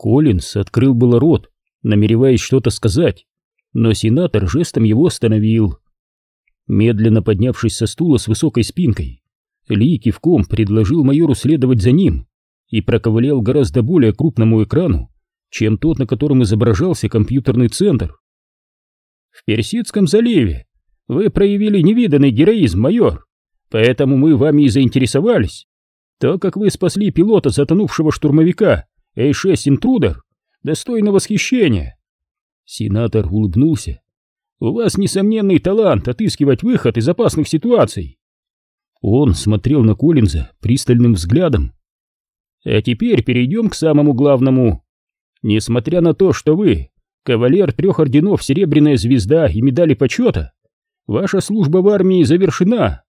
Коллинс открыл было рот, намереваясь что-то сказать, но сенатор жестом его остановил. Медленно поднявшись со стула с высокой спинкой, Ли кивком предложил майору следовать за ним и проковылял гораздо более крупному экрану, чем тот, на котором изображался компьютерный центр. «В Персидском заливе вы проявили невиданный героизм, майор, поэтому мы вами и заинтересовались. То, как вы спасли пилота затонувшего штурмовика A6 Интрудер, достойно восхищения». Сенатор улыбнулся. «У вас несомненный талант отыскивать выход из опасных ситуаций». Он смотрел на Коллинза пристальным взглядом. «А теперь перейдем к самому главному. Несмотря на то, что вы кавалер трех орденов Серебряная Звезда и медали почета, ваша служба в армии завершена.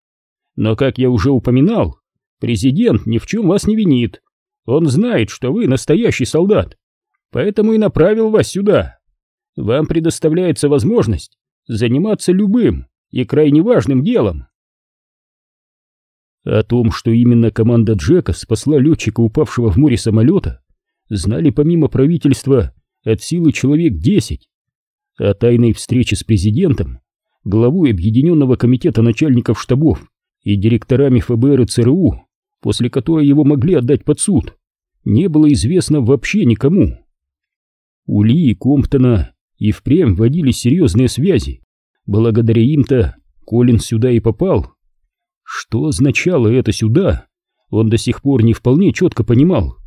Но, как я уже упоминал, президент ни в чем вас не винит. Он знает, что вы настоящий солдат, поэтому и направил вас сюда. Вам предоставляется возможность заниматься любым и крайне важным делом. О том, что именно команда Джека спасла летчика, упавшего в море самолета, знали помимо правительства от силы человек 10. О тайной встрече с президентом, главой Объединенного комитета начальников штабов и директорами ФБР и ЦРУ, после которой его могли отдать под суд, не было известно вообще никому. У Ли и Комптона и впрямь водились серьезные связи. Благодаря им-то Колин сюда и попал. Что означало это сюда, он до сих пор не вполне четко понимал.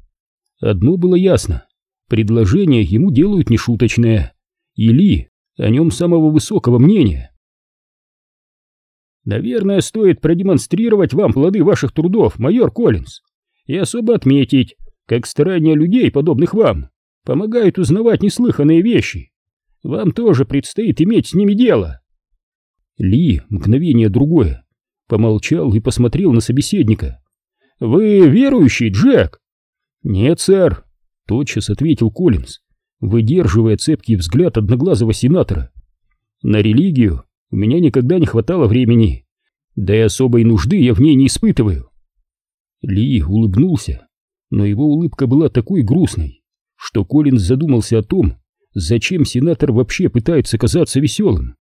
Одно было ясно. Предложение ему делают нешуточное. И Ли о нем самого высокого мнения. Наверное, стоит продемонстрировать вам плоды ваших трудов, майор Коллинз, и особо отметить, как старания людей, подобных вам, помогают узнавать неслыханные вещи. Вам тоже предстоит иметь с ними дело. Ли мгновение другое помолчал и посмотрел на собеседника. «Вы верующий, Джек?» «Нет, сэр», — тотчас ответил Коллинз, выдерживая цепкий взгляд одноглазого сенатора. «На религию у меня никогда не хватало времени, да и особой нужды я в ней не испытываю». Ли улыбнулся, но его улыбка была такой грустной, что Коллинз задумался о том, зачем сенатор вообще пытается казаться веселым.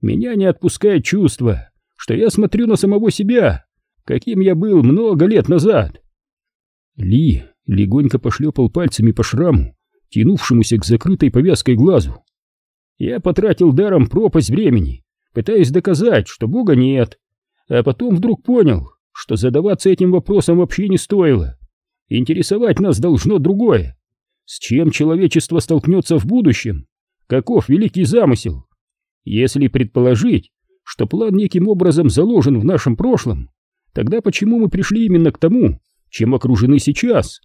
«Меня не отпускает чувство, что я смотрю на самого себя, каким я был много лет назад. Ли легонько пошлепал пальцами по шраму, тянувшемуся к закрытой повязкой глазу. Я потратил даром пропасть времени, пытаясь доказать, что Бога нет, а потом вдруг понял, что задаваться этим вопросом вообще не стоило. Интересовать нас должно другое. С чем человечество столкнется в будущем? Каков великий замысел? Если предположить, что план неким образом заложен в нашем прошлом, тогда почему мы пришли именно к тому, чем окружены сейчас?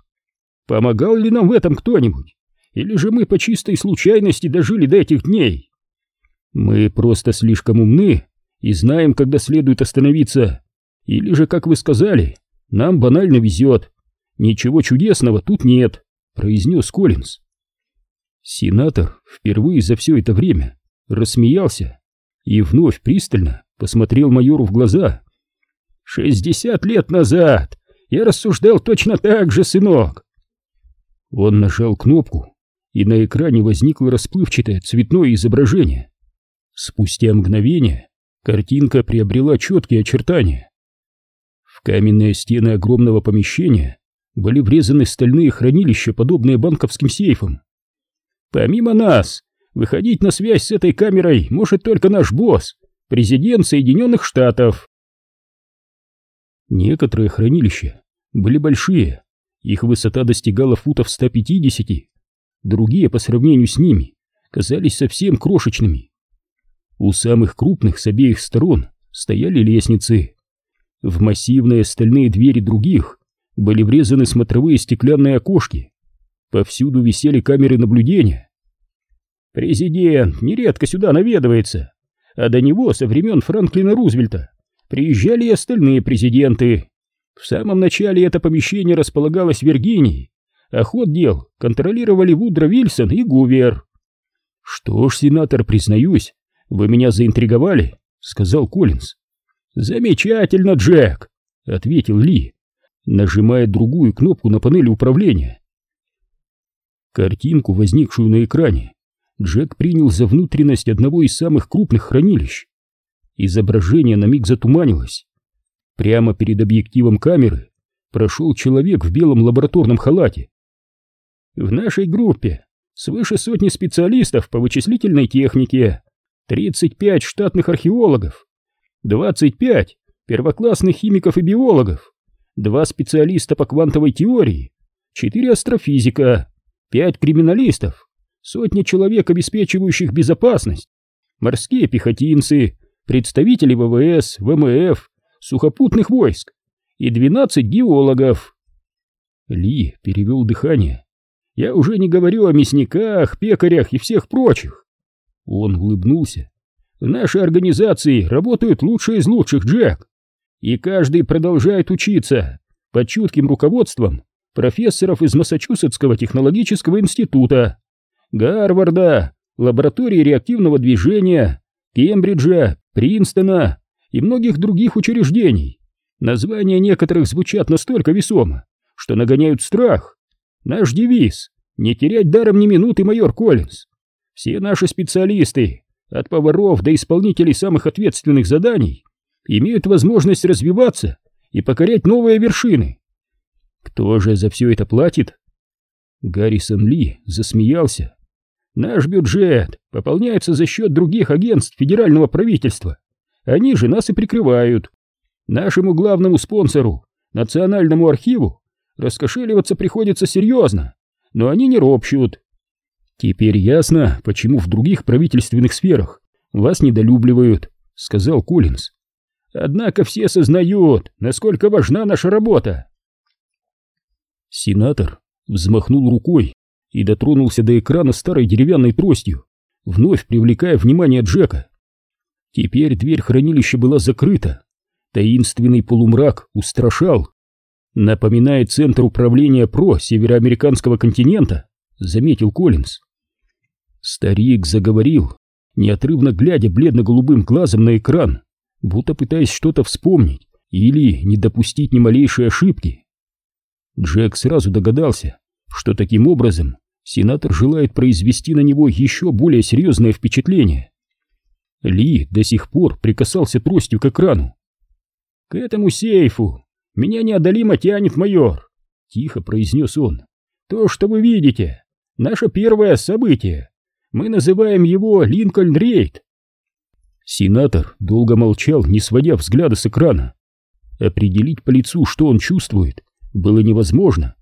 Помогал ли нам в этом кто-нибудь? Или же мы по чистой случайности дожили до этих дней? Мы просто слишком умны и знаем, когда следует остановиться. Или же, как вы сказали, нам банально везет. Ничего чудесного тут нет, произнес Коллинз. Сенатор впервые за все это время рассмеялся и вновь пристально посмотрел майору в глаза. «Шестьдесят лет назад я рассуждал точно так же, сынок!» Он нажал кнопку, и на экране возникло расплывчатое цветное изображение. Спустя мгновение картинка приобрела четкие очертания. В каменные стены огромного помещения были врезаны стальные хранилища, подобные банковским сейфам. Помимо нас, Выходить на связь с этой камерой может только наш босс, президент Соединенных Штатов. Некоторые хранилища были большие, их высота достигала футов 150, другие по сравнению с ними казались совсем крошечными. У самых крупных с обеих сторон стояли лестницы. В массивные стальные двери других были врезаны смотровые стеклянные окошки. Повсюду висели камеры наблюдения, Президент нередко сюда наведывается, а до него со времен Франклина Рузвельта приезжали и остальные президенты. В самом начале это помещение располагалось в Виргинии, а ход дел контролировали Вудро Вильсон и Гувер. «Что ж, сенатор, признаюсь, вы меня заинтриговали», — сказал Коллинз. «Замечательно, Джек», — ответил Ли, нажимая другую кнопку на панели управления. Картинку, возникшую на экране, Джек принял за внутренность одного из самых крупных хранилищ. Изображение на миг затуманилось. Прямо перед объективом камеры прошел человек в белом лабораторном халате. В нашей группе свыше сотни специалистов по вычислительной технике, 35 штатных археологов, 25 первоклассных химиков и биологов, два специалиста по квантовой теории, четыре астрофизика, пять криминалистов, сотня человек, обеспечивающих безопасность, морские пехотинцы, представители ВВС, ВМФ, сухопутных войск и 12 геологов. Ли перевел дыхание. Я уже не говорю о мясниках, пекарях и всех прочих. Он улыбнулся. В нашей организации работают лучшие из лучших, Джек. И каждый продолжает учиться под чутким руководством профессоров из Массачусетского технологического института, Гарварда, лаборатории реактивного движения, Кембриджа, Принстона и многих других учреждений. Названия некоторых звучат настолько весомо, что нагоняют страх. Наш девиз — не терять даром ни минуты, майор Коллинз. Все наши специалисты, от поваров до исполнителей самых ответственных заданий, имеют возможность развиваться и покорять новые вершины. Кто же за все это платит? Гаррисон Ли засмеялся. Наш бюджет пополняется за счет других агентств федерального правительства. Они же нас и прикрывают. Нашему главному спонсору, Национальному архиву, раскошеливаться приходится серьезно, но они не ропщут. Теперь ясно, почему в других правительственных сферах вас недолюбливают, сказал Коллинз. Однако все сознают, насколько важна наша работа. Сенатор взмахнул рукой и дотронулся до экрана старой деревянной тростью, вновь привлекая внимание Джека. Теперь дверь хранилища была закрыта. Таинственный полумрак устрашал. Напоминает центр управления ПРО североамериканского континента, заметил Коллинз. Старик заговорил, неотрывно глядя бледно-голубым глазом на экран, будто пытаясь что-то вспомнить или не допустить ни малейшей ошибки. Джек сразу догадался, что таким образом сенатор желает произвести на него еще более серьезное впечатление. Ли до сих пор прикасался тростью к экрану. «К этому сейфу меня неодолимо тянет майор», — тихо произнес он. «То, что вы видите, наше первое событие. Мы называем его Линкольн-рейд». Сенатор долго молчал, не сводя взгляда с экрана. Определить по лицу, что он чувствует, было невозможно.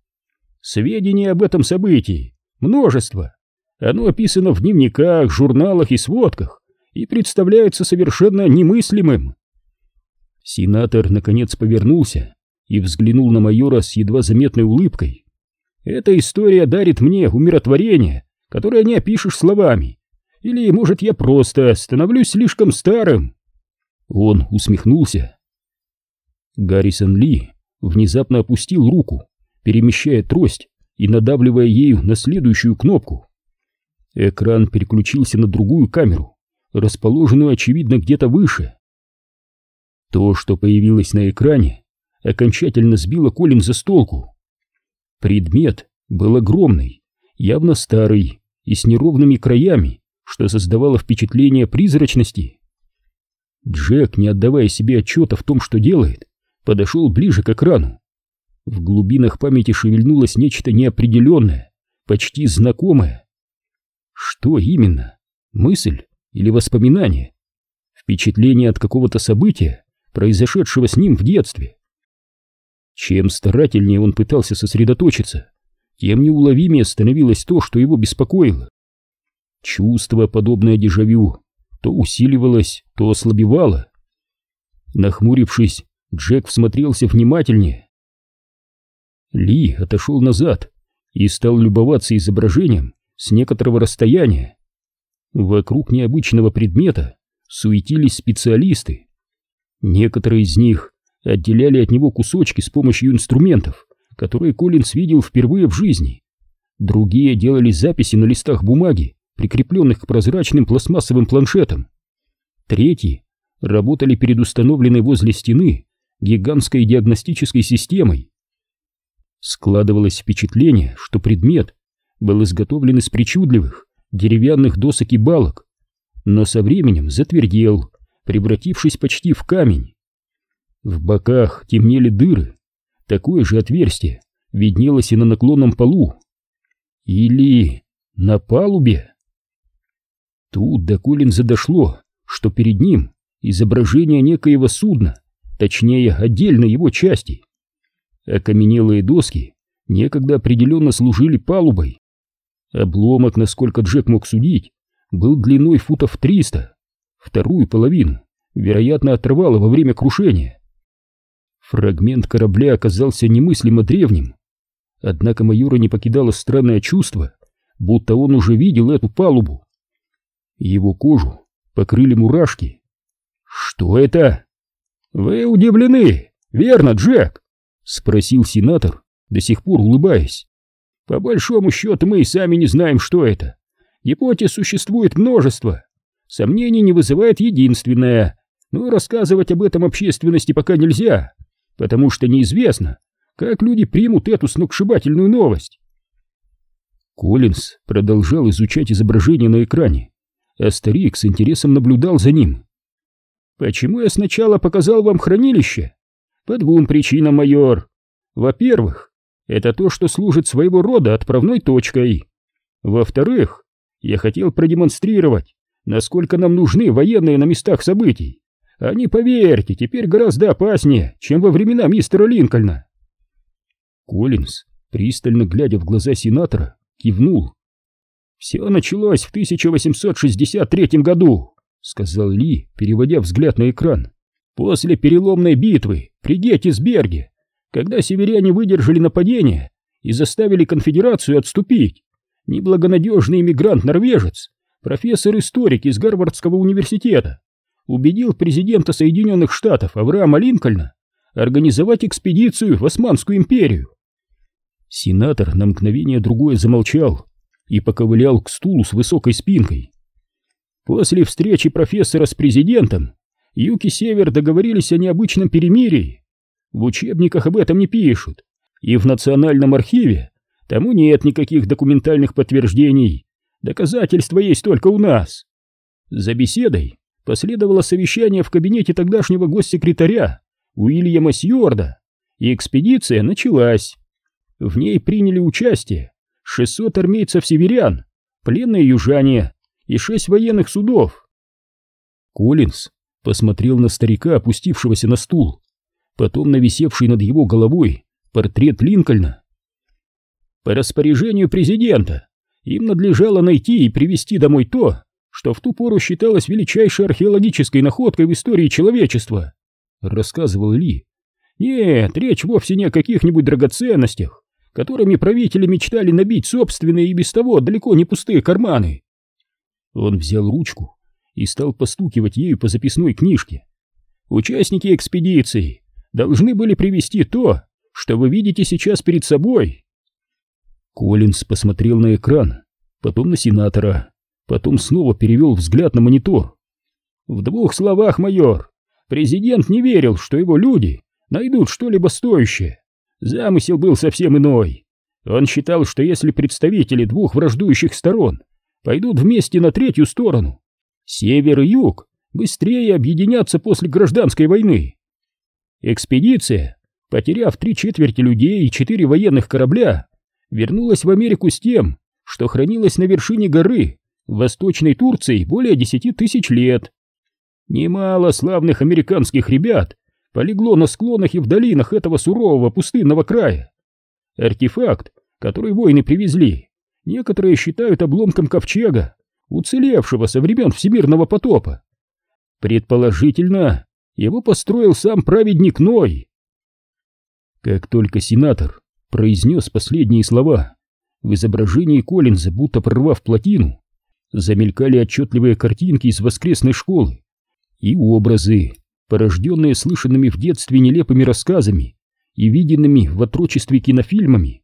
Сведения об этом событии множество. Оно описано в дневниках, журналах и сводках и представляется совершенно немыслимым. Сенатор наконец повернулся и взглянул на майора с едва заметной улыбкой. «Эта история дарит мне умиротворение, которое не опишешь словами. Или, может, я просто становлюсь слишком старым?» Он усмехнулся. Гаррисон Ли внезапно опустил руку, перемещая трость и надавливая ею на следующую кнопку. Экран переключился на другую камеру, расположенную, очевидно, где-то выше. То, что появилось на экране, окончательно сбило Коллинза с толку. Предмет был огромный, явно старый и с неровными краями, что создавало впечатление призрачности. Джек, не отдавая себе отчета в том, что делает, подошел ближе к экрану. В глубинах памяти шевельнулось нечто неопределенное, почти знакомое. Что именно? Мысль или воспоминание? Впечатление от какого-то события, произошедшего с ним в детстве? Чем старательнее он пытался сосредоточиться, тем неуловимее становилось то, что его беспокоило. Чувство, подобное дежавю, то усиливалось, то ослабевало. Нахмурившись, Джек всмотрелся внимательнее. Ли отошел назад и стал любоваться изображением с некоторого расстояния. Вокруг необычного предмета суетились специалисты. Некоторые из них отделяли от него кусочки с помощью инструментов, которые Коллинс видел впервые в жизни. Другие делали записи на листах бумаги, прикрепленных к прозрачным пластмассовым планшетам. Третьи работали перед установленной возле стены гигантской диагностической системой. Складывалось впечатление, что предмет был изготовлен из причудливых деревянных досок и балок, но со временем затвердел, превратившись почти в камень. В боках темнели дыры, такое же отверстие виднелось и на наклонном полу. Или на палубе. Тут до Коллинза дошло, что перед ним изображение некоего судна, точнее отдельной его части. Окаменелые доски некогда определенно служили палубой. Обломок, насколько Джек мог судить, был длиной футов 300, вторую половину, вероятно, оторвало во время крушения. Фрагмент корабля оказался немыслимо древним, однако майора не покидало странное чувство, будто он уже видел эту палубу. Его кожу покрыли мурашки. «Что это?» «Вы удивлены, верно, Джек?» — спросил сенатор, до сих пор улыбаясь. «По большому счету мы и сами не знаем, что это. Гипотез существует множество. Сомнений не вызывает единственное, но рассказывать об этом общественности пока нельзя, потому что неизвестно, как люди примут эту сногсшибательную новость». Коллинз продолжал изучать изображение на экране, а с интересом наблюдал за ним. «Почему я сначала показал вам хранилище? По двум причинам, майор. Во-первых, это то, что служит своего рода отправной точкой. Во-вторых, я хотел продемонстрировать, насколько нам нужны военные на местах событий. Они, поверьте, теперь гораздо опаснее, чем во времена мистера Линкольна. Коллинз, пристально глядя в глаза сенатора, кивнул. «Все началось в 1863 году», — сказал Ли, переводя взгляд на экран. «После переломной битвы при Геттисберге, когда северяне выдержали нападение и заставили конфедерацию отступить, неблагонадежный иммигрант-норвежец, профессор-историк из Гарвардского университета, убедил президента Соединенных Штатов Авраама Линкольна организовать экспедицию в Османскую империю. Сенатор на мгновение другое замолчал, и поковылял к стулу с высокой спинкой. После встречи профессора с президентом Юг и Север договорились о необычном перемирии. В учебниках об этом не пишут, и в Национальном архиве тому нет никаких документальных подтверждений. Доказательства есть только у нас. За беседой последовало совещание в кабинете тогдашнего госсекретаря Уильяма Сьорда, и экспедиция началась. В ней приняли участие 600 армейцев-северян, пленные южане и шесть военных судов. Коллинз посмотрел на старика, опустившегося на стул, потом на висевший над его головой портрет Линкольна. По распоряжению президента им надлежало найти и привезти домой то, что в ту пору считалось величайшей археологической находкой в истории человечества, рассказывал Ли. Нет, речь вовсе не о каких-нибудь драгоценностях, которыми правители мечтали набить собственные и без того далеко не пустые карманы. Он взял ручку и стал постукивать ею по записной книжке. Участники экспедиции должны были привести то, что вы видите сейчас перед собой. Коллинз посмотрел на экран, потом на сенатора, потом снова перевел взгляд на монитор. В двух словах, майор, президент не верил, что его люди найдут что-либо стоящее. Замысел был совсем иной. Он считал, что если представители двух враждующих сторон пойдут вместе на третью сторону, север и юг быстрее объединятся после гражданской войны. Экспедиция, потеряв три четверти людей и четыре военных корабля, вернулась в Америку с тем, что хранилось на вершине горы в Восточной Турции более десяти тысяч лет. Немало славных американских ребят полегло на склонах и в долинах этого сурового пустынного края. Артефакт, который воины привезли, некоторые считают обломком ковчега, уцелевшего со времен всемирного потопа. Предположительно, его построил сам праведник Ной. Как только сенатор произнес последние слова, в изображении Коллинза, будто прорвав плотину, замелькали отчетливые картинки из воскресной школы и образы, порожденные слышанными в детстве нелепыми рассказами и виденными в отрочестве кинофильмами.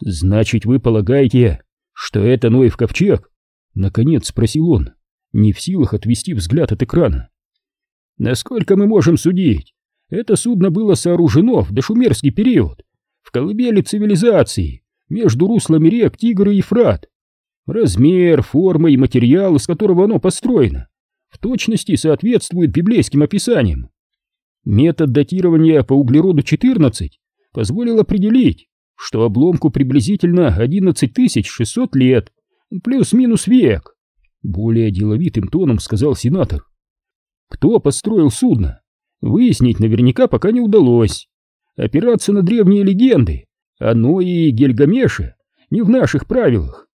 «Значит, вы полагаете, что это Ноев ковчег?» Наконец спросил он, не в силах отвести взгляд от экрана. «Насколько мы можем судить, это судно было сооружено в дошумерский период, в колыбели цивилизации, между руслами рек Тигр и Ефрат. Размер, форма и материал, из которого оно построено, в точности соответствует библейским описаниям. Метод датирования по углероду-14 позволил определить, что обломку приблизительно 11600 лет, плюс-минус век. Более деловитым тоном сказал сенатор. Кто построил судно? Выяснить наверняка пока не удалось. Опираться на древние легенды, оно и Гельгамеша не в наших правилах.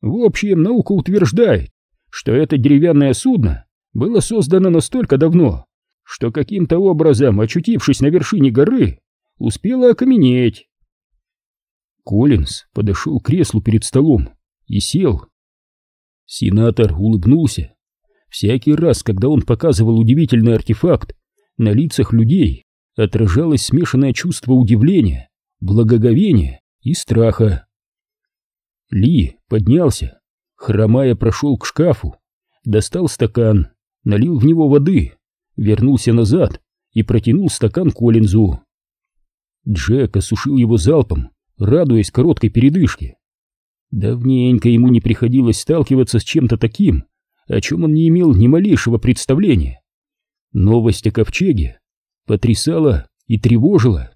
В общем, наука утверждает, что это деревянное судно было создано настолько давно, что каким-то образом, очутившись на вершине горы, успело окаменеть. Коллинз подошел к креслу перед столом и сел. Сенатор улыбнулся. Всякий раз, когда он показывал удивительный артефакт, на лицах людей отражалось смешанное чувство удивления, благоговения и страха. Ли поднялся, хромая прошел к шкафу, достал стакан, налил в него воды, вернулся назад и протянул стакан Коллинзу. Джек осушил его залпом, радуясь короткой передышке. Давненько ему не приходилось сталкиваться с чем-то таким, о чем он не имел ни малейшего представления. Новость о ковчеге потрясала и тревожила.